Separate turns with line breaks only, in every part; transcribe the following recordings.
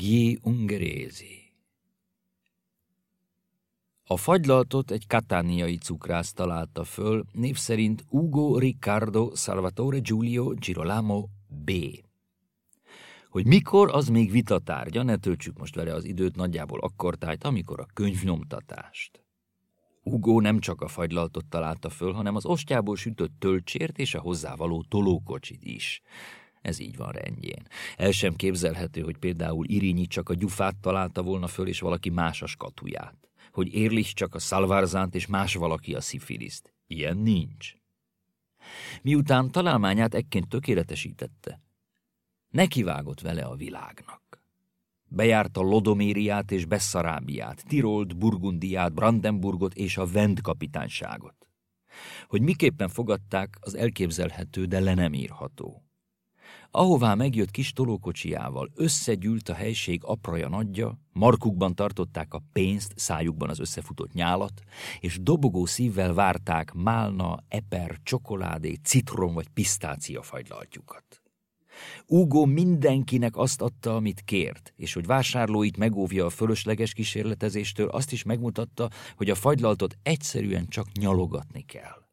Guy Ungerézi A fagylaltot egy katániai cukrász találta föl, név szerint Ugo Riccardo Salvatore Giulio Girolamo B. Hogy mikor, az még vitatárgya, ne töltsük most vele az időt nagyjából akkor tájt, amikor a könyvnyomtatást. Hugo nem csak a fagylaltot találta föl, hanem az ostjából sütött töltsért és a hozzávaló tolókocsit is. Ez így van rendjén. El sem képzelhető, hogy például Irinyi csak a gyufát találta volna föl, és valaki más a skatuját. Hogy Érlich csak a szalvárzánt, és más valaki a szifiliszt. Ilyen nincs. Miután találmányát ekként tökéletesítette, nekivágott vele a világnak. Bejárta Lodomériát és Bessarábiát, Tirolt, Burgundiát, Brandenburgot és a Vend kapitányságot. Hogy miképpen fogadták, az elképzelhető, de le nem írható. Ahová megjött kis tolókocsijával, összegyűlt a helység apraja nagyja, markukban tartották a pénzt, szájukban az összefutott nyálat, és dobogó szívvel várták málna, eper, csokoládé, citrom vagy pisztácia fagylaltjukat. Ugo mindenkinek azt adta, amit kért, és hogy vásárlóit megóvja a fölösleges kísérletezéstől, azt is megmutatta, hogy a fagylaltot egyszerűen csak nyalogatni kell.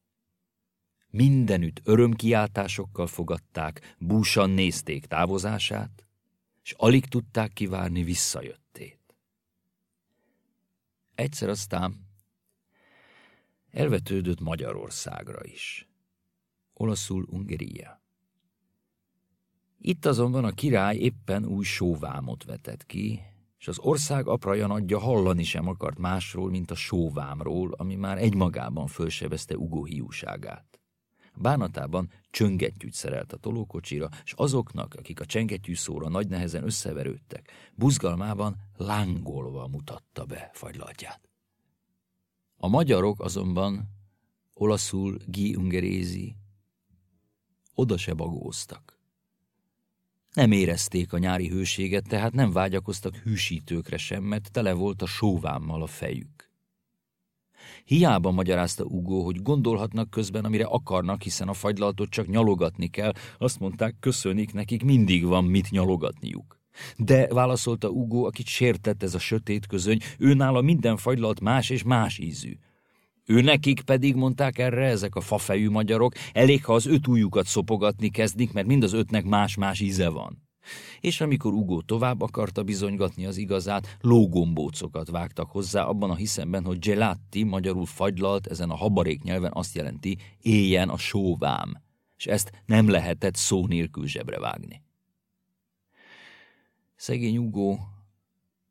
Mindenütt örömkiáltásokkal fogadták, búsan nézték távozását, és alig tudták kivárni visszajöttét. Egyszer aztán elvetődött Magyarországra is. Olaszul Ungeria. Itt azonban a király éppen új sóvámot vetett ki, és az ország apraja nagyja hallani sem akart másról, mint a sóvámról, ami már egymagában fölsebezte ugó hiúságát. Bánatában csöngettyűt szerelt a tolókocsira, és azoknak, akik a csengettyű szóra nagy nehezen összeverődtek, buzgalmában lángolva mutatta be fagylatját. A magyarok azonban, olaszul Gi Ungerézi, oda se bagóztak. Nem érezték a nyári hőséget, tehát nem vágyakoztak hűsítőkre sem, mert tele volt a sóvámmal a fejük. Hiába magyarázta Ugo, hogy gondolhatnak közben, amire akarnak, hiszen a fagylaltot csak nyalogatni kell, azt mondták, köszönik, nekik mindig van mit nyalogatniuk. De, válaszolta Ugo, akit sértett ez a sötét közöny, ő nála minden fagylalt más és más ízű. Ő nekik pedig, mondták erre ezek a fafejű magyarok, elég, ha az öt ujjukat szopogatni kezdik, mert mind az ötnek más-más íze van. És amikor Ugó tovább akarta bizonygatni az igazát, lógombócokat vágtak hozzá abban a hiszemben, hogy gelatti, magyarul fagylalt, ezen a habarék nyelven azt jelenti, éljen a sóvám, és ezt nem lehetett szó nélkül zsebre vágni. Szegény Ugó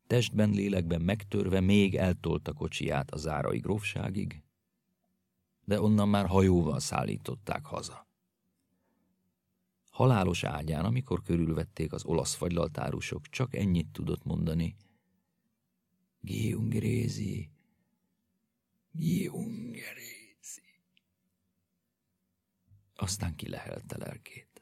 testben, lélekben megtörve még eltolta kocsiját a zárai grófságig, de onnan már hajóval szállították haza. Halálos ágyán, amikor körülvették az olasz fagylaltárusok, csak ennyit tudott mondani. Giungrézi, Giungrézi. Aztán kilehelte lelkét.